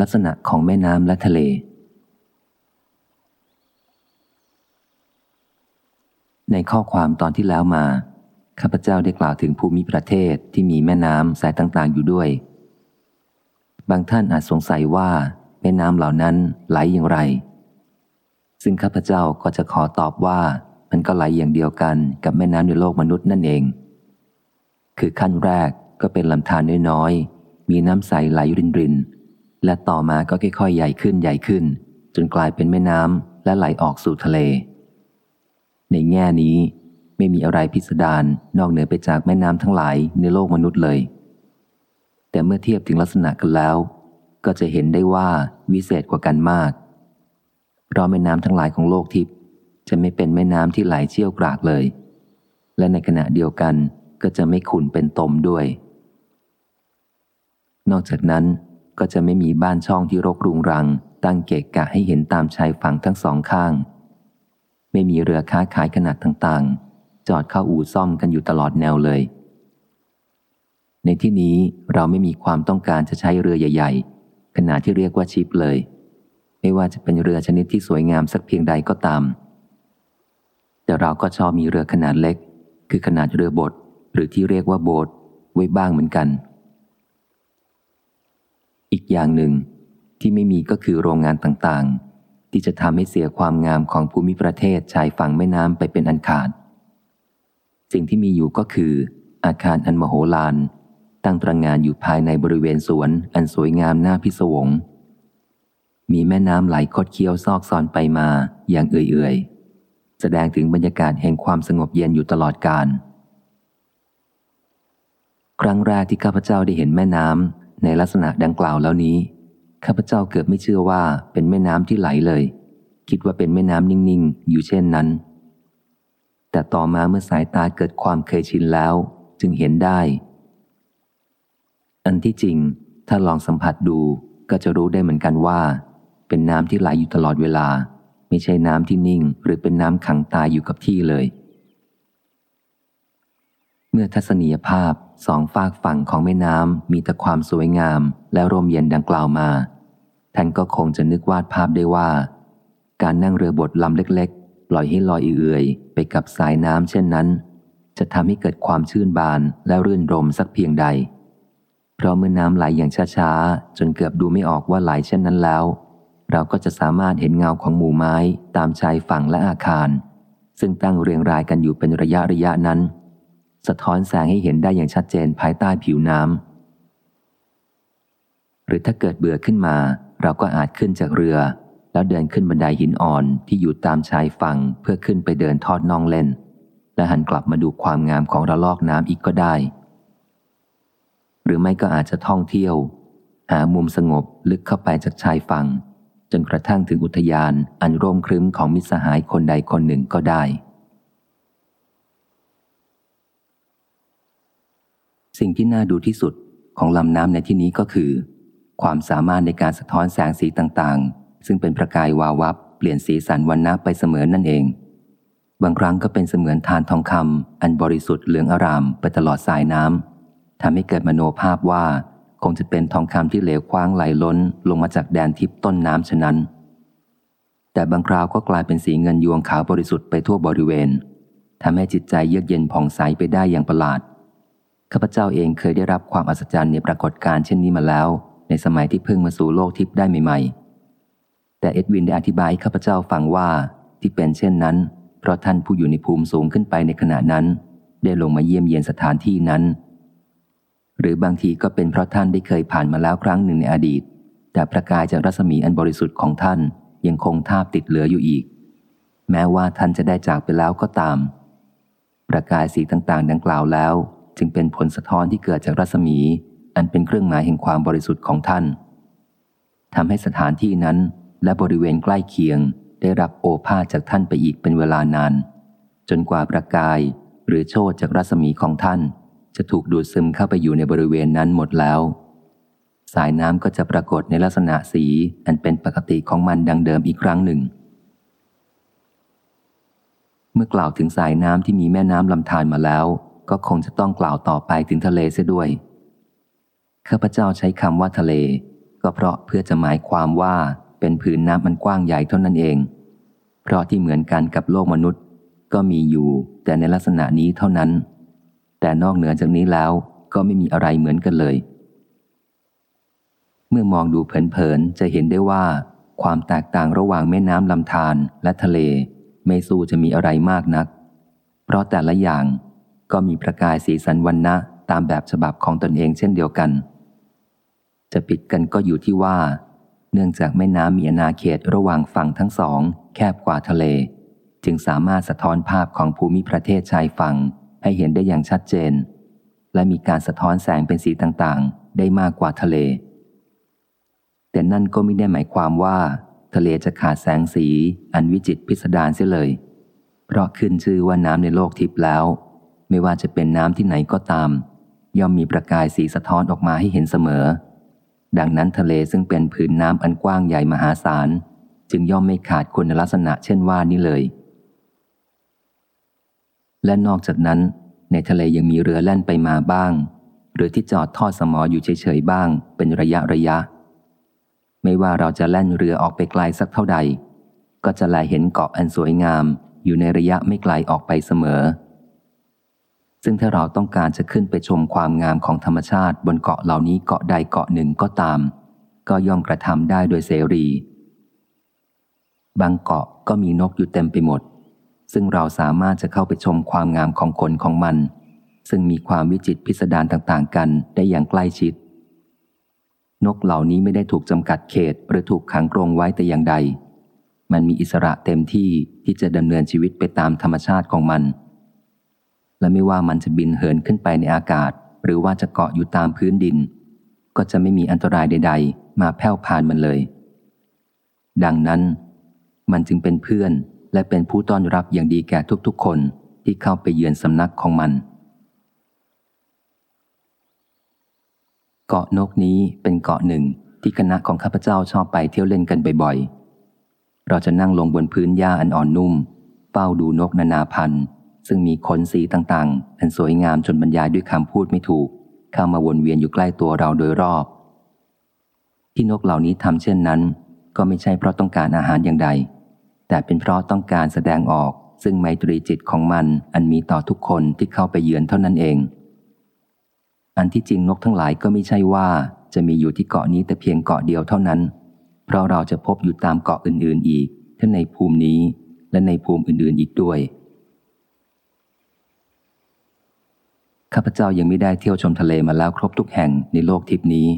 ลักษณะของแม่น้ำและทะเล ในข้อความตอนที่แล้วมา ข้าพเจ้าได้กล่าวถึงภูมิประเทศที่มีแม่น้ำสายต่างๆ อยู่ด้วย บางท่านอาจสงสัยว่าแม่น้ำเหล่านั้นไหลอย่างไร ซึ่งข้าพเจ้าก็จะขอตอบว่ามันก็ไหลอย่างเดียวกันกับแม่น้ำในโลกมนุษย์นั่นเอง คือขั้นแรกก็เป็นลำธารน้อยๆ มีน้ำใสไหลรินริน และต่อมาก็ค่อยๆ ใหญ่ขึ้นใหญ่ขึ้น จนกลายเป็นแม่น้ำและไหลออกสู่ทะเล ในแง่นี้ไม่มีอะไรพิสดารนอกเหนือไปจากแม่น้ำทั้งหลายในโลกมนุษย์เลย แต่เมื่อเทียบถึงลักษณะกันแล้ว ก็จะเห็นได้ว่าวิเศษกว่ากันมาก เพราะแม่น้ำทั้งหลายของโลกทิพย์จะไม่เป็นแม่น้ำที่ไหลเชี่ยวกรากเลย และในขณะเดียวกันก็จะไม่ขุ่นเป็นตมด้วย นอกจากนั้น ก็จะไม่มีบ้านช่องที่รกรุงรัง ตั้งเกะกะให้เห็นตามชายฝั่งทั้งสองข้าง ไม่มีเรือค้าขายขนาดต่างๆ จอดเข้าอู่ซ่อมกันอยู่ตลอดแนวเลย ในที่นี้เราไม่มีความต้องการจะใช้เรือใหญ่ ๆ ขนาดที่เรียกว่าชิปเลย ไม่ว่าจะเป็นเรือชนิดที่สวยงามสักเพียงใดก็ตาม แต่เราก็ชอบมีเรือขนาดเล็ก คือขนาดเรือบดหรือที่เรียกว่าโบสไว้บ้างเหมือนกัน อีกอย่างหนึ่งที่ไม่มีก็คือโรงงานต่างๆ ที่จะทำให้เสียความงามของภูมิประเทศชายฝั่งแม่น้ำไปเป็นอันขาด สิ่งที่มีอยู่ก็คือ อาคารอันมโหฬารตั้งตระงงานอยู่ภายในบริเวณสวนอันสวยงามน่าพิศวง มีแม่น้ำไหลคดเคี้ยวซอกซอนไปมาอย่างเอื่อยๆ แสดงถึงบรรยากาศแห่งความสงบเย็นอยู่ตลอดกาลครั้งแรกที่ข้าพเจ้าได้เห็นแม่น้ำ ในลักษณะดังกล่าวแล้วนี้ ข้าพเจ้าเกือบไม่เชื่อว่าเป็นแม่น้ำที่ไหลเลย คิดว่าเป็นแม่น้ำนิ่งๆ อยู่เช่นนั้น แต่ต่อมาเมื่อสายตาเกิดความเคยชินแล้ว จึงเห็นได้ อันที่จริง ถ้าลองสัมผัสดูก็จะรู้ได้เหมือนกันว่า เป็นน้ำที่ไหลอยู่ตลอดเวลา ไม่ใช่น้ำที่นิ่ง หรือเป็นน้ำขังตายอยู่กับที่เลย มื่อทัศนียภาพสองฝากฝั่งของแม่น้ำมีแต่ความสวยงามและร่มเย็นดังกล่าวมา ท่านก็คงจะนึกวาดภาพได้ว่า การนั่งเรือบดลำเล็กๆ ปล่อยให้ลอยเอื่อยไปกับสายน้ำเช่นนั้น จะทำให้เกิดความชื่นบานและรื่นรมสักเพียงใด เพราะเมื่อน้ำไหลอย่างช้าๆ จนเกือบดูไม่ออกว่าไหลเช่นนั้นแล้ว เราก็จะสามารถเห็นเงาของหมู่ไม้ตามชายฝั่งและอาคาร ซึ่งตั้งเรียงรายกันอยู่เป็นระยะระยะนั้น สะท้อนแสงให้เห็นได้อย่างชัดเจนภายใต้ผิวน้ำหรือถ้าเกิดเบื่อขึ้นมา เราก็อาจขึ้นจากเรือ แล้วเดินขึ้นบันไดหินอ่อนที่อยู่ตามชายฝั่งเพื่อขึ้นไปเดินทอดน่องเล่น และหันกลับมาดูความงามของระลอกน้ำอีกก็ได้ หรือไม่ก็อาจจะท่องเที่ยว หามุมสงบลึกเข้าไปจากชายฝั่ง จนกระทั่งถึงอุทยานอันร่มครึ้มของมิตรสหายคนใดคนหนึ่งก็ได้ สิ่งที่น่าดูที่สุดของลำน้ำในที่นี้ก็คือ ความสามารถในการสะท้อนแสงสีต่างๆ ซึ่งเป็นประกายวาวับเปลี่ยนสีสันวันนับไปเสมอนนั่นเอง บางครั้งก็เป็นเสมือนทานทองคำอันบริสุทธิ์เหลืองอารามไปตลอดสายน้ำทำให้เกิดมโนภาพว่าคงจะเป็นทองคำที่เหลวคว้างไหลล้นลงมาจากแดนทิพต้นน้ำฉะนั้น แต่บางคราวก็กลายเป็นสีเงินยวงขาวบริสุทธิ์ไปทั่วบริเวณทำให้จิตใจเยือกเย็นผ่องใสไปได้อย่างประหลาด ข้าพเจ้าเองเคยได้รับความอัศจรรย์ในปรากฏการณ์เช่นนี้มาแล้ว ในสมัยที่เพิ่งมาสู่โลกทิพย์ได้ใหม่ๆ แต่เอ็ดวินได้อธิบายข้าพเจ้าฟังว่าที่เป็นเช่นนั้น เพราะท่านผู้อยู่ในภูมิสูงขึ้นไปในขณะนั้น ได้ลงมาเยี่ยมเยียนสถานที่นั้น หรือบางทีก็เป็นเพราะท่านได้เคยผ่านมาแล้วครั้งหนึ่งในอดีต แต่ประกายจากรัศมีอันบริสุทธิ์ของท่านยังคงทาบติดเหลืออยู่อีก แม้ว่าท่านจะได้จากไปแล้วก็ตาม ประกายสีต่างๆ ดังกล่าวแล้ว จึงเป็นผลสะท้อนที่เกิดจากรัศมี อันเป็นเครื่องหมายแห่งความบริสุทธิ์ของท่านทำให้สถานที่นั้นและบริเวณใกล้เคียงได้รับโอภาสจากท่านไปอีกเป็นเวลานาน จนกว่าประกายหรือโชดจากรัศมีของท่าน จะถูกดูดซึมเข้าไปอยู่ในบริเวณนั้นหมดแล้ว สายน้ำก็จะปรากฏในลักษณะสีอันเป็นปกติของมันดังเดิมอีกครั้งหนึ่ง เมื่อกล่าวถึงสายน้ำที่มีแม่น้ำลำธารมาแล้ว ก็คงจะต้องกล่าวต่อไปถึงทะเลเสียด้วย ข้าพเจ้าใช้คำว่าทะเล ก็เพราะเพื่อจะหมายความว่าเป็นผืนน้ำมันกว้างใหญ่เท่านั้นเอง เพราะที่เหมือนกันกับโลกมนุษย์ ก็มีอยู่แต่ในลักษณะนี้เท่านั้น แต่นอกเหนือจากนี้แล้วก็ไม่มีอะไรเหมือนกันเลย เมื่อมองดูเผินๆจะเห็นได้ว่า ความแตกต่างระหว่างแม่น้ำลำธารและทะเล ไม่สู้จะมีอะไรมากนัก เพราะแต่ละอย่าง ก็มีประกายสีสันวันนะตามแบบฉบับของตนเองเช่นเดียวกัน จะผิดกันก็อยู่ที่ว่า เนื่องจากแม่น้ำมีอนาเขตระหว่างฝั่งทั้งสอง แคบกว่าทะเล จึงสามารถสะท้อนภาพของภูมิประเทศชายฝั่งให้เห็นได้อย่างชัดเจน และมีการสะท้อนแสงเป็นสีต่างๆ ได้มากกว่าทะเล แต่นั่นก็ไม่ได้หมายความว่า ทะเลจะขาดแสงสี อันวิจิตพิสดารเสียเลย เพราะขึ้นชื่อว่าน้ำในโลกทิพย์แล้ว ไม่ว่าจะเป็นน้ำที่ไหนก็ตาม ย่อมมีประกายสีสะท้อนออกมาให้เห็นเสมอ ดังนั้นทะเลซึ่งเป็นผืนน้ำอันกว้างใหญ่มหาศาล จึงย่อมไม่ขาดคุณลักษณะเช่นว่านี้เลย และนอกจากนั้น ในทะเลยังมีเรือแล่นไปมาบ้าง หรือที่จอดทอดสมออยู่เฉยๆบ้าง เป็นระยะระยะ ไม่ว่าเราจะแล่นเรือออกไปไกลสักเท่าใด ก็จะแลเห็นเกาะอันสวยงามอยู่ในระยะไม่ไกลออกไปเสมอ ซึ่งถ้าเราต้องการจะขึ้นไปชมความงามของธรรมชาติบนเกาะเหล่านี้เกาะใดเกาะหนึ่งก็ตาม ก็ย่อมกระทำได้โดยเสรี บางเกาะก็มีนกอยู่เต็มไปหมด ซึ่งเราสามารถจะเข้าไปชมความงามของคนของมัน ซึ่งมีความวิจิตพิสดารต่างๆ กันได้อย่างใกล้ชิด นกเหล่านี้ไม่ได้ถูกจำกัดเขตหรือถูกขังกรงไว้แต่อย่างใด มันมีอิสระเต็มที่ที่จะดำเนินชีวิตไปตามธรรมชาติของมัน และไม่ว่ามันจะบินเหินขึ้นไปในอากาศ หรือว่าจะเกาะอยู่ตามพื้นดิน ก็จะไม่มีอันตรายใด ๆ มาแผ่วพานมันเลย ดังนั้น มันจึงเป็นเพื่อนและเป็นผู้ต้อนรับอย่างดีแก่ทุกๆ คนที่เข้าไปเยือนสำนักของมัน เกาะนกนี้เป็นเกาะหนึ่งที่คณะของข้าพเจ้าชอบไปเที่ยวเล่นกันบ่อยๆ เราจะนั่งลงบนพื้นหญ้าอันอ่อนนุ่ม เฝ้าดูนกนานาพันธุ์ ซึ่งมีขนสีต่างๆ อันสวยงามจนบรรยายด้วยคำพูดไม่ถูก เข้ามาวนเวียนอยู่ใกล้ตัวเราโดยรอบ ที่นกเหล่านี้ทำเช่นนั้น ก็ไม่ใช่เพราะต้องการอาหารอย่างใด แต่เป็นเพราะต้องการแสดงออก ซึ่งไมตรีจิตของมันอันมีต่อทุกคนที่เข้าไปเยือนเท่านั้นเอง อันที่จริงนกทั้งหลายก็ไม่ใช่ว่าจะมีอยู่ที่เกาะนี้แต่เพียงเกาะเดียวเท่านั้น เพราะเราจะพบอยู่ตามเกาะอื่นๆอีก ทั้งในภูมินี้และในภูมิอื่นๆอีกด้วย ข้าพเจ้ายังไม่ได้เที่ยวชมทะเลมาแล้วครบทุกแห่งในโลกทิพนี้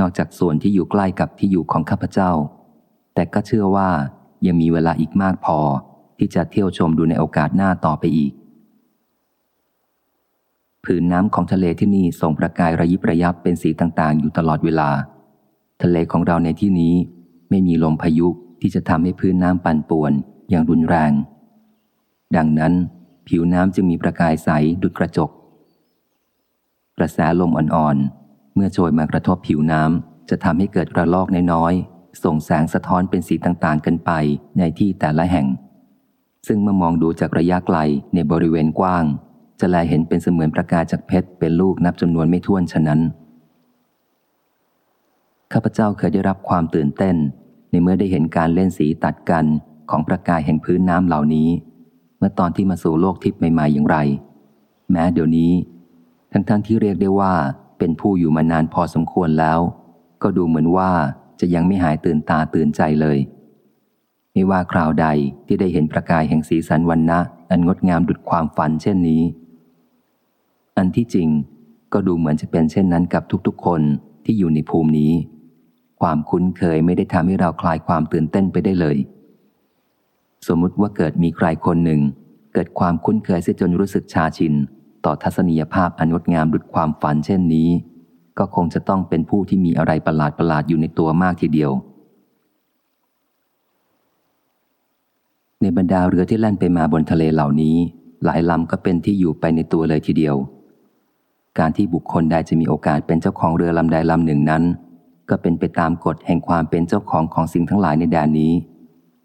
นอกจากส่วนที่อยู่ใกล้กับที่อยู่ของข้าพเจ้า แต่ก็เชื่อว่ายังมีเวลาอีกมากพอที่จะเที่ยวชมดูในโอกาสหน้าต่อไปอีก ผืนน้ำของทะเลที่นี่ส่งประกายระยิบระยับเป็นสีต่างๆ อยู่ตลอดเวลา ทะเลของเราในที่นี้ไม่มีลมพายุที่จะทำให้พื้นน้ำปั่นป่วนอย่างรุนแรง ดังนั้น ผิวน้ำจึงมีประกายใสดุจกระจก กระแสลมอ่อนๆ เมื่อโชยมากระทบผิวน้ำจะทำให้เกิดระลอกน้อยๆ ส่งแสงสะท้อนเป็นสีต่างๆ กันไปในที่แต่ละแห่ง ซึ่งเมื่อมองดูจากระยะไกลในบริเวณกว้าง จะแลเห็นเป็นเสมือนประกายจากเพชรเป็นลูกนับจำนวนไม่ถ้วนฉะนั้น ข้าพเจ้าเคยได้รับความตื่นเต้น ในเมื่อได้เห็นการเล่นสีตัดกันของประกายแห่งพื้นน้ำเหล่านี้ เมื่อตอนที่มาสู่โลกทิพย์ใหม่ๆอย่างไร แม้เดี๋ยวนี้ ทั้งๆทที่เรียกได้ว่าเป็นผู้อยู่มานานพอสมควรแล้ว ก็ดูเหมือนว่าจะยังไม่หายตื่นตาตื่นใจเลย ไม่ว่าคราวใดที่ได้เห็นประกายแห่งสีสันวันนะอันงดงามดุดความฝันเช่นนี้ อันที่จริงก็ดูเหมือนจะเป็นเช่นนั้นกับทุกๆ คนที่อยู่ในภูมินี้ ความคุ้นเคยไม่ได้ทำให้เราคลายความตื่นเต้นไปได้เลย สมมุติว่าเกิดมีใครคนหนึ่ง เกิดความคุ้นเคยเสียจนรู้สึกชาชิน ต่อทัศนียภาพอันงดงามดุดความฝันเช่นนี้ ก็คงจะต้องเป็นผู้ที่มีอะไรประหลาดประหลาดอยู่ในตัวมากทีเดียว ในบรรดาเรือที่แล่นไปมาบนทะเลเหล่านี้ หลายลำก็เป็นที่อยู่ไปในตัวเลยทีเดียว การที่บุคคลใดจะมีโอกาสเป็นเจ้าของเรือลำใดลำหนึ่งนั้น ก็เป็นไปตามกฎแห่งความเป็นเจ้าของของสิ่งทั้งหลายในแดนนี้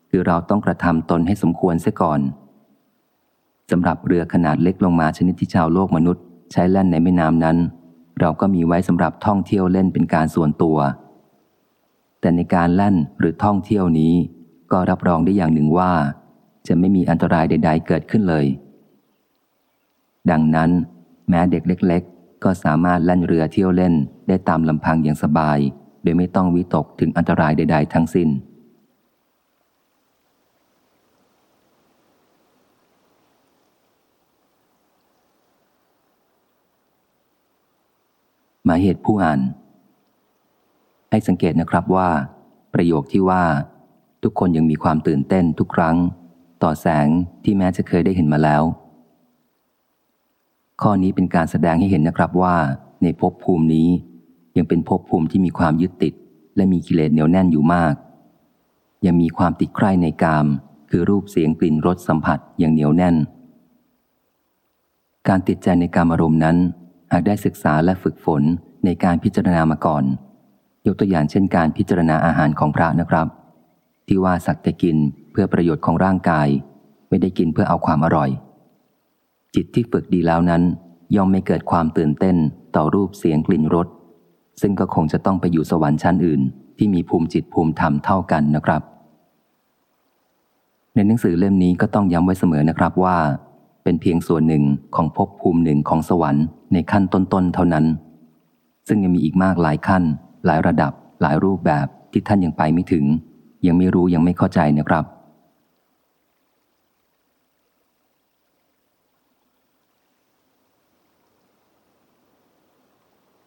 คือเราต้องกระทำตนให้สมควรเสียก่อน สำหรับเรือขนาดเล็กลงมาชนิดที่ชาวโลกมนุษย์ ใช้แล่นในแม่น้ำนั้น เราก็มีไว้สำหรับท่องเที่ยวเล่นเป็นการส่วนตัว แต่ในการแล่นหรือท่องเที่ยวนี้ ก็รับรองได้อย่างหนึ่งว่า จะไม่มีอันตรายใด ๆ เกิดขึ้นเลย ดังนั้น แม้เด็กเล็ก ๆ ก็สามารถแล่นเรือเที่ยวเล่นได้ตามลำพังอย่างสบาย โดยไม่ต้องวิตกถึงอันตรายใด ๆ ทั้งสิ้น หมายเหตุผู้อ่าน ให้สังเกตนะครับว่า ประโยคที่ว่า ทุกคนยังมีความตื่นเต้นทุกครั้ง ต่อแสงที่แม้จะเคยได้เห็นมาแล้ว ข้อนี้เป็นการแสดงให้เห็นนะครับว่า ในภพภูมินี้ ยังเป็นภพภูมิที่มีความยึดติด และมีกิเลสเหนียวแน่นอยู่มาก ยังมีความติดใคร่ในกาม คือรูปเสียงกลิ่นรสสัมผัสอย่างเหนียวแน่นการติดใจในการอารมณ์นั้น หากได้ศึกษาและฝึกฝนในการพิจารณามาก่อน ยกตัวอย่างเช่นการพิจารณาอาหารของพระนะครับ ที่ว่าสักแต่กินเพื่อประโยชน์ของร่างกาย ไม่ได้กินเพื่อเอาความอร่อย จิตที่ฝึกดีแล้วนั้น ย่อมไม่เกิดความตื่นเต้นต่อรูปเสียงกลิ่นรสซึ่งก็คงจะต้องไปอยู่สวรรค์ชั้นอื่น ที่มีภูมิจิตภูมิธรรมเท่ากันนะครับ ในหนังสือเล่มนี้ก็ต้องย้ำไว้เสมอนะครับว่า เป็นเพียงส่วนหนึ่งของภพภูมิหนึ่งของสวรรค์ในขั้นต้นๆเท่านั้น ซึ่งยังมีอีกมากหลายขั้น หลายระดับ หลายรูปแบบที่ท่านยังไปไม่ถึง ยังไม่รู้ยังไม่เข้าใจนะครับ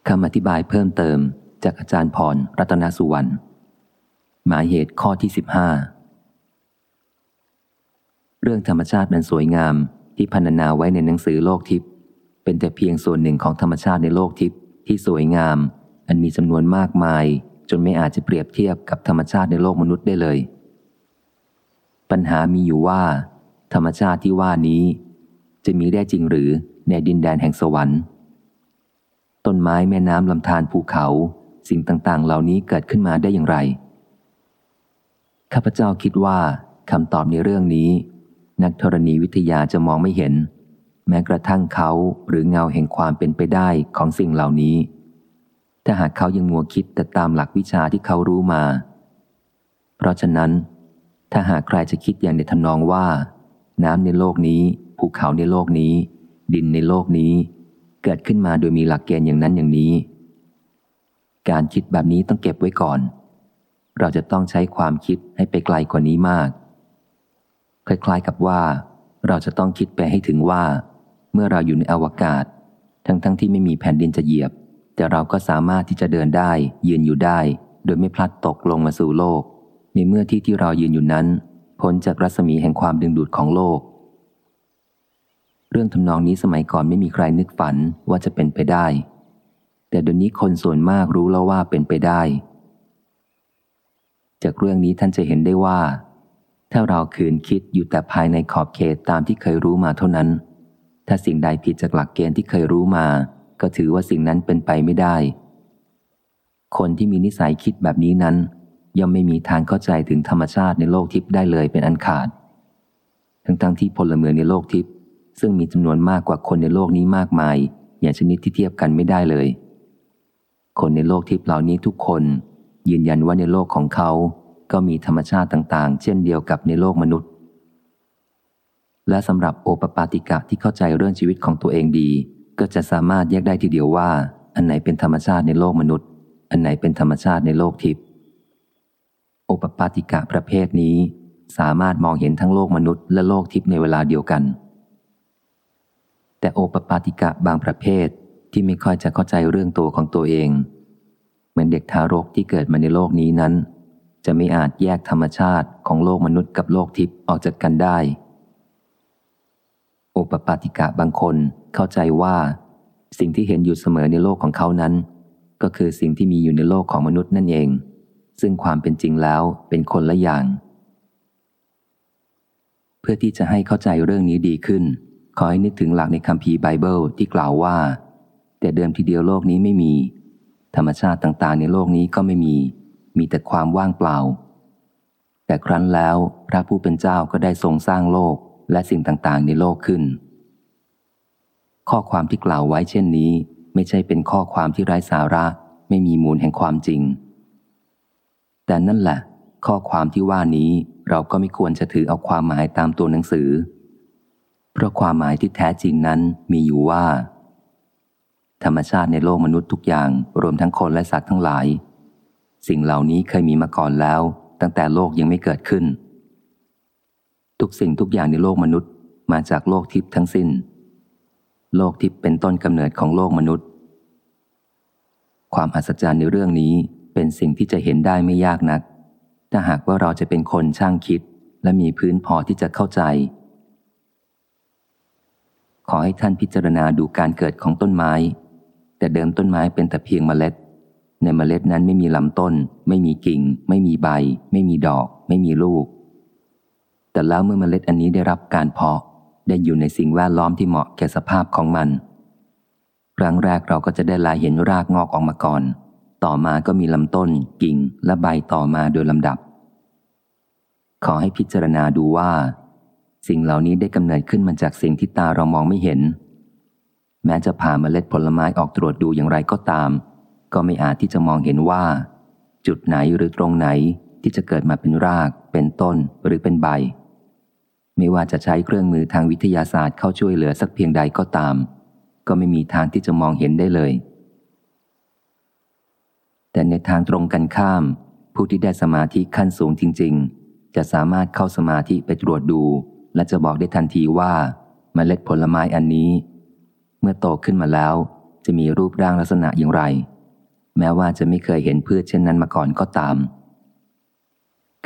คำอธิบายเพิ่มเติมจากอาจารย์พรรัตนสุวรรณหมายเหตุข้อที่ 15 เรื่องธรรมชาติมันสวยงาม ที่พันนาไว้ในหนังสือโลกทิพย์เป็นแต่เพียงส่วนหนึ่งของธรรมชาติในโลกทิพย์ที่สวยงาม อันมีจำนวนมากมาย จนไม่อาจจะเปรียบเทียบกับธรรมชาติในโลกมนุษย์ได้เลย ปัญหามีอยู่ว่า ธรรมชาติที่ว่านี้ จะมีได้จริงหรือในดินแดนแห่งสวรรค์ ต้นไม้แม่น้ำลำธารภูเขา สิ่งต่างๆ เหล่านี้เกิดขึ้นมาได้อย่างไรข้าพเจ้าคิดว่าคำตอบในเรื่องนี้ นักธรณีวิทยาจะมองไม่เห็น แม้กระทั่งเขาหรือเงาแห่งความเป็นไปได้ของสิ่งเหล่านี้ ถ้าหากเขายังมัวคิดแต่ตามหลักวิชาที่เขารู้มา เพราะฉะนั้น ถ้าหากใครจะคิดอย่างในทำนองว่า น้ำในโลกนี้ภูเขาในโลกนี้ ดินในโลกนี้ เกิดขึ้นมาโดยมีหลักเกณฑ์อย่างนั้นอย่างนี้ การคิดแบบนี้ต้องเก็บไว้ก่อน เราจะต้องใช้ความคิดให้ไปไกลกว่านี้มาก คล้ายๆกับว่า เราจะต้องคิดไปให้ถึงว่า เมื่อเราอยู่ในอวกาศ ทั้งๆทที่ไม่มีแผ่นดินจะเหยียบ แต่เราก็สามารถที่จะเดินได้ยืนอยู่ได้ โดยไม่พลัดตกลงมาสู่โลก ในเมื่อที่ที่เรายืนอยู่นั้นพ้นจากรัศมีแห่งความดึงดูดของโลก เรื่องทำนองนี้สมัยก่อนไม่มีใครนึกฝันว่าจะเป็นไปได้ แต่เดี๋ยวนี้คนส่วนมากรู้แล้วว่าเป็นไปได้ จากเรื่องนี้ท่านจะเห็นได้ว่า ถ้าเราคืนคิดอยู่แต่ภายในขอบเขตตามที่เคยรู้มาเท่านั้น ถ้าสิ่งใดผิดจากหลักเกณฑ์ที่เคยรู้มา ก็ถือว่าสิ่งนั้นเป็นไปไม่ได้ คนที่มีนิสัยคิดแบบนี้นั้น ย่อมไม่มีทางเข้าใจถึงธรรมชาติในโลกทิพย์ได้เลยเป็นอันขาด ทั้งๆทที่พลเมืองในโลกทิพย์ซึ่งมีจำนวนมากกว่าคนในโลกนี้มากมาย อย่างชนิดที่เทียบกันไม่ได้เลย คนในโลกทิพย์เหล่านี้ทุกคน ยืนยันว่าในโลกของเขา ก็มีธรรมชาติต่างๆ เช่นเดียวกับในโลกมนุษย์ และสำหรับโอปปาติกะที่เข้าใจเรื่องชีวิตของตัวเองดี ก็จะสามารถแยกได้ทีเดียวว่า อันไหนเป็นธรรมชาติในโลกมนุษย์ อันไหนเป็นธรรมชาติในโลกทิพย์โอปปาติกะประเภทนี้ สามารถมองเห็นทั้งโลกมนุษย์และโลกทิพย์ในเวลาเดียวกัน แต่โอปปาติกะบางประเภทที่ไม่ค่อยจะเข้าใจเรื่องตัวของตัวเอง เหมือนเด็กทารกที่เกิดมาในโลกนี้นั้น จะไม่อาจแยกธรรมชาติของโลกมนุษย์กับโลกทิพย์ออกจากกันได้ โอปปาติกะบางคนเข้าใจว่า สิ่งที่เห็นอยู่เสมอในโลกของเขานั้น ก็คือสิ่งที่มีอยู่ในโลกของมนุษย์นั่นเอง ซึ่งความเป็นจริงแล้วเป็นคนละอย่าง เพื่อที่จะให้เข้าใจเรื่องนี้ดีขึ้น ขอให้นึกถึงหลักในคัมภีร์ไบเบิลที่กล่าวว่า แต่เดิมทีเดียวโลกนี้ไม่มี ธรรมชาติต่างๆ ในโลกนี้ก็ไม่มี มีแต่ความว่างเปล่า แต่ครั้นแล้วพระผู้เป็นเจ้าก็ได้ทรงสร้างโลกและสิ่งต่างๆ ในโลกขึ้น ข้อความที่กล่าวไว้เช่นนี้ ไม่ใช่เป็นข้อความที่ไร้สาระ ไม่มีมูลแห่งความจริง แต่นั่นแหละ ข้อความที่ว่านี้เราก็ไม่ควรจะถือเอาความหมายตามตัวหนังสือ เพราะความหมายที่แท้จริงนั้นมีอยู่ว่า ธรรมชาติในโลกมนุษย์ทุกอย่าง รวมทั้งคนและสัตว์ทั้งหลาย สิ่งเหล่านี้เคยมีมาก่อนแล้ว ตั้งแต่โลกยังไม่เกิดขึ้น ทุกสิ่งทุกอย่างในโลกมนุษย์มาจากโลกทิพย์ทั้งสิน้น โลกทิพย์เป็นต้นกำเนิดของโลกมนุษย์ ความอัศจรรย์ในเรื่องนี้เป็นสิ่งที่จะเห็นได้ไม่ยากนัก ถ้าหากว่าเราจะเป็นคนช่างคิด และมีพื้นพอที่จะเข้าใจ ขอให้ท่านพิจารณาดูการเกิดของต้นไม้ แต่เดิมต้นไม้เป็นแต่เพียงเมล็ด ในเมล็ดนั้นไม่มีลำต้น ไม่มีกิ่ง ไม่มีใบ ไม่มีดอก ไม่มีลูก แต่แล้วเมื่อเมล็ดอันนี้ได้รับการเพาะได้อยู่ในสิ่งแวดล้อมที่เหมาะแก่สภาพของมัน ครั้งแรกเราก็จะได้ลายเห็นรากงอกออกมาก่อน ต่อมาก็มีลำต้น กิ่ง และใบต่อมาโดยลำดับ ขอให้พิจารณาดูว่า สิ่งเหล่านี้ได้กำเนิดขึ้นมาจากสิ่งที่ตาเรามองไม่เห็น แม้จะผ่าเมล็ดผลไม้ออกตรวจดูอย่างไรก็ตาม ก็ไม่อาจที่จะมองเห็นว่า จุดไหนหรือตรงไหนที่จะเกิดมาเป็นราก เป็นต้นหรือเป็นใบ ไม่ว่าจะใช้เครื่องมือทางวิทยาศาสตร์เข้าช่วยเหลือสักเพียงใดก็ตาม ก็ไม่มีทางที่จะมองเห็นได้เลย แต่ในทางตรงกันข้าม ผู้ที่ได้สมาธิขั้นสูงจริง ๆ จะสามารถเข้าสมาธิไปตรวจดู และจะบอกได้ทันทีว่าเมล็ดผลไม้อันนี้ เมื่อโตขึ้นมาแล้วจะมีรูปร่างลักษณะอย่างไร แม้ว่าจะไม่เคยเห็นพืชเช่นนั้นมาก่อนก็ตาม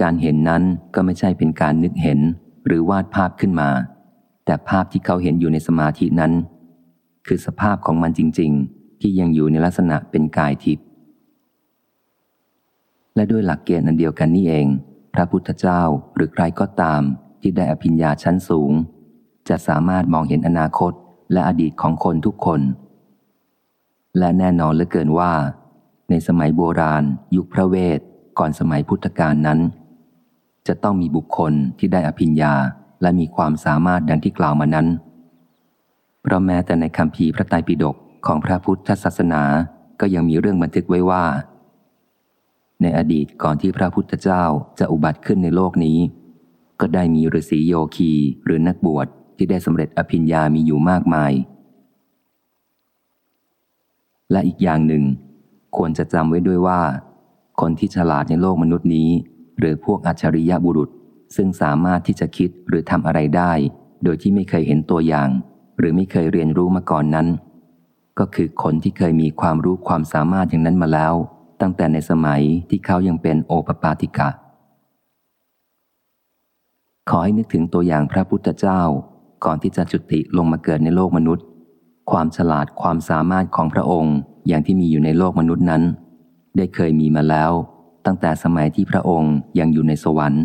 การเห็นนั้นก็ไม่ใช่เป็นการนึกเห็นหรือวาดภาพขึ้นมา แต่ภาพที่เขาเห็นอยู่ในสมาธินั้น คือสภาพของมันจริง ๆ ที่ยังอยู่ในลักษณะเป็นกายทิพย์และด้วยหลักเกณฑ์อันเดียวกันนี่เอง พระพุทธเจ้าหรือใครก็ตาม ที่ได้อภิญญาชั้นสูง จะสามารถมองเห็นอนาคตและอดีตของคนทุกคน และแน่นอนเหลือเกินว่า ในสมัยโบราณ ยุคพระเวท ก่อนสมัยพุทธกาลนั้น จะต้องมีบุคคลที่ได้อภิญญาและมีความสามารถดังที่กล่าวมานั้น เพราะแม้แต่ในคำพีพระไตรปิฎกของพระพุทธศาสนาก็ยังมีเรื่องบันทึกไว้ว่า ในอดีตก่อนที่พระพุทธเจ้าจะอุบัติขึ้นในโลกนี้ ก็ได้มีฤาษีโยคีหรือนักบวชที่ได้สำเร็จอภิญญามีอยู่มากมาย และอีกอย่างหนึ่ง ควรจะจำไว้ด้วยว่า คนที่ฉลาดในโลกมนุษย์นี้ หรือพวกอัจฉริยะบุรุษ ซึ่งสามารถที่จะคิดหรือทำอะไรได้ โดยที่ไม่เคยเห็นตัวอย่าง หรือไม่เคยเรียนรู้มาก่อนนั้น ก็คือคนที่เคยมีความรู้ความสามารถอย่างนั้นมาแล้ว ตั้งแต่ในสมัยที่เขายังเป็นโอปปาติกะ ขอให้นึกถึงตัวอย่างพระพุทธเจ้า ก่อนที่จะจุติลงมาเกิดในโลกมนุษย์ ความฉลาดความสามารถของพระองค์ อย่างที่มีอยู่ในโลกมนุษย์นั้น ได้เคยมีมาแล้ว ตั้งแต่สมัยที่พระองค์ยังอยู่ในสวรรค์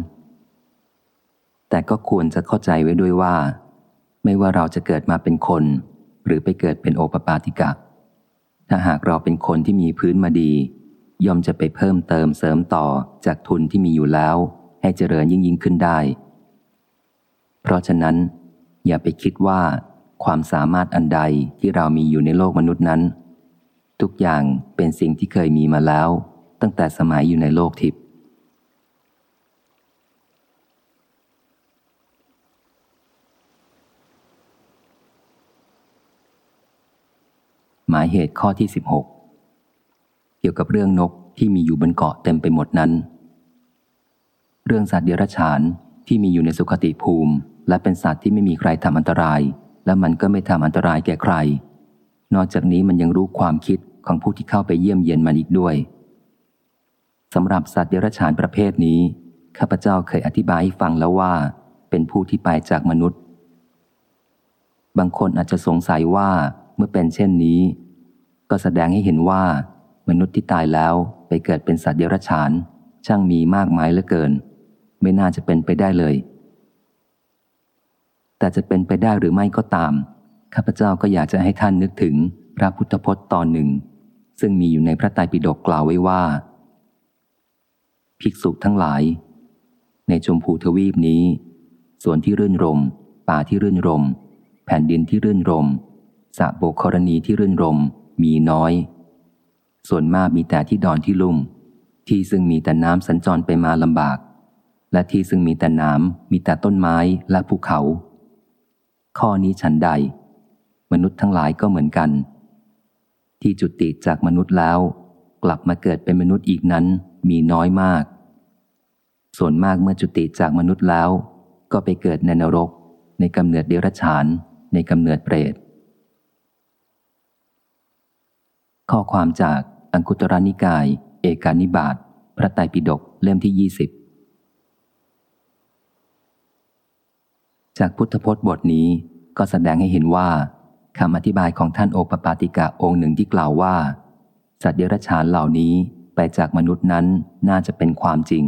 แต่ก็ควรจะเข้าใจไว้ด้วยว่า ไม่ว่าเราจะเกิดมาเป็นคน หรือไปเกิดเป็นโอปปาติกะ ถ้าหากเราเป็นคนที่มีพื้นมาดี ย่อมจะไปเพิ่มเติมเสริมต่อจากทุนที่มีอยู่แล้ว ให้เจริญยิ่งยิ่งขึ้นได้ เพราะฉะนั้น อย่าไปคิดว่าความสามารถอันใดที่เรามีอยู่ในโลกมนุษย์นั้น ทุกอย่างเป็นสิ่งที่เคยมีมาแล้ว ตั้งแต่สมัยอยู่ในโลกทิพย์หมายเหตุข้อที่ 16 เกี่ยวกับเรื่องนกที่มีอยู่บนเกาะเต็มไปหมดนั้น เรื่องสัตว์เดรัจฉานที่มีอยู่ในสุขติภูมิ และเป็นสัตว์ที่ไม่มีใครทำอันตราย และมันก็ไม่ทำอันตรายแก่ใคร นอกจากนี้มันยังรู้ความคิด ของผู้ที่เข้าไปเยี่ยมเยียนมันอีกด้วยสำหรับสัตว์เดรัจฉานประเภทนี้ ข้าพเจ้าเคยอธิบายให้ฟังแล้วว่า เป็นผู้ที่ไปจากมนุษย์ บางคนอาจจะสงสัยว่าเมื่อเป็นเช่นนี้ ก็แสดงให้เห็นว่ามนุษย์ที่ตายแล้วไปเกิดเป็นสัตว์เดรัจฉาน ช่างมีมากมายเหลือเกิน ไม่น่าจะเป็นไปได้เลย แต่จะเป็นไปได้หรือไม่ก็ตาม ข้าพเจ้าก็อยากจะให้ท่านนึกถึงพระพุทธพจน์ตอนหนึ่ง ซึ่งมีอยู่ในพระไตรปิฎกกล่าวไว้ว่า ภิกษุทั้งหลาย ในชมพูทวีปนี้ส่วนที่รื่นรม ป่าที่รื่นรม แผ่นดินที่รื่นรมสะโบกรณีที่รื่นรมมีน้อย ส่วนมากมีแต่ที่ดอนที่ลุ่ม ที่ซึ่งมีแต่น้ำสัญจรไปมาลำบาก และที่ซึ่งมีแต่น้ำมีแต่ต้นไม้และภูเขา ข้อนี้ฉันใด มนุษย์ทั้งหลายก็เหมือนกัน ที่จุติจากมนุษย์แล้ว กลับมาเกิดเป็นมนุษย์อีกนั้นมีน้อยมาก ส่วนมากเมื่อจุติจากมนุษย์แล้ว ก็ไปเกิดในนรก ในกำเนิดเดรัจฉาน ในกำเนิดเปรต ข้อความจากอังคุตรนิกาย เอกานิบาตพระไตรปิฎกเล่มที่20จากพุทธพจน์บทนี้ก็แสดงให้เห็นว่า คำอธิบายของท่านโอปปาติกะองค์หนึ่งที่กล่าวว่า สัตว์เดรัจฉานเหล่านี้ไปจากมนุษย์นั้นน่าจะเป็นความจริง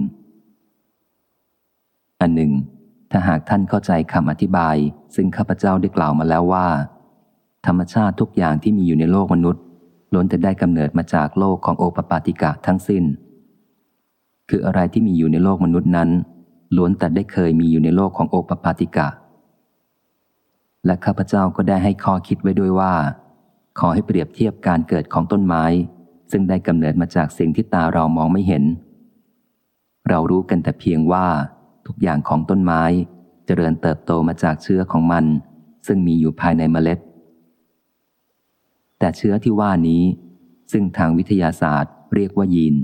อันหนึ่ง ถ้าหากท่านเข้าใจคำอธิบาย ซึ่งข้าพเจ้าได้กล่าวมาแล้วว่า ธรรมชาติทุกอย่างที่มีอยู่ในโลกมนุษย์ล้วนแต่ได้กำเนิดมาจากโลกของโอปปาติกะทั้งสิ้น คืออะไรที่มีอยู่ในโลกมนุษย์นั้นล้วนแต่ได้เคยมีอยู่ในโลกของโอปปาติกะ และข้าพเจ้าก็ได้ให้ข้อคิดไว้ด้วยว่า ขอให้เปรียบเทียบการเกิดของต้นไม้ ซึ่งได้กำเนิดมาจากสิ่งที่ตาเรามองไม่เห็น เรารู้กันแต่เพียงว่า ทุกอย่างของต้นไม้จเจริญเติบโตมาจากเชื้อของมัน ซึ่งมีอยู่ภายในเมล็ด แต่เชื้อที่ว่านี้ ซึ่งทางวิทยาศาสตร์เรียกว่ายีน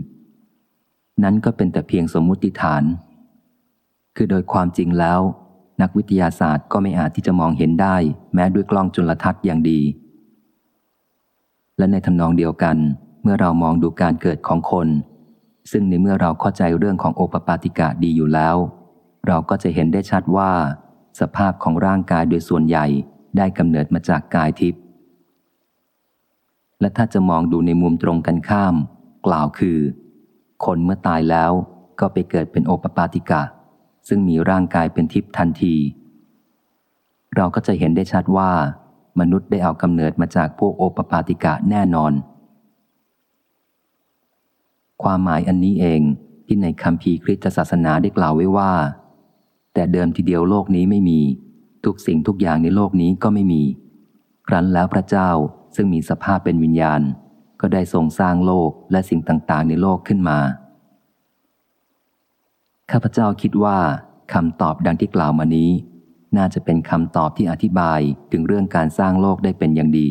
นั้นก็เป็นแต่เพียงสมมุติฐาน คือโดยความจริงแล้ว นักวิทยาศาสตร์ก็ไม่อาจที่จะมองเห็นได้ แม้ด้วยกล้องจุลทรรศน์อย่างดี และในทำนองเดียวกัน เมื่อเรามองดูการเกิดของคน ซึ่งในเมื่อเราเข้าใจเรื่องของโอปปาติกะดีอยู่แล้ว เราก็จะเห็นได้ชัดว่า สภาพของร่างกายโดยส่วนใหญ่ได้กำเนิดมาจากกายทิพย์และถ้าจะมองดูในมุมตรงกันข้าม กล่าวคือ คนเมื่อตายแล้วก็ไปเกิดเป็นโอปปาติกะ ซึ่งมีร่างกายเป็นทิพย์ทันที เราก็จะเห็นได้ชัดว่า มนุษย์ได้เอากำเนิดมาจากพวกโอปปาติกะแน่นอน ความหมายอันนี้เองที่ในคำพีคริสตศาสนาได้กล่าวไว้ว่า แต่เดิมทีเดียวโลกนี้ไม่มี ทุกสิ่งทุกอย่างในโลกนี้ก็ไม่มี ครั้นแล้วพระเจ้าซึ่งมีสภาพเป็นวิญญาณ ก็ได้ทรงสร้างโลกและสิ่งต่างๆ ในโลกขึ้นมา ข้าพเจ้าคิดว่าคำตอบดังที่กล่าวมานี้ น่าจะเป็นคำตอบที่อธิบายถึงเรื่องการสร้างโลกได้เป็นอย่างดี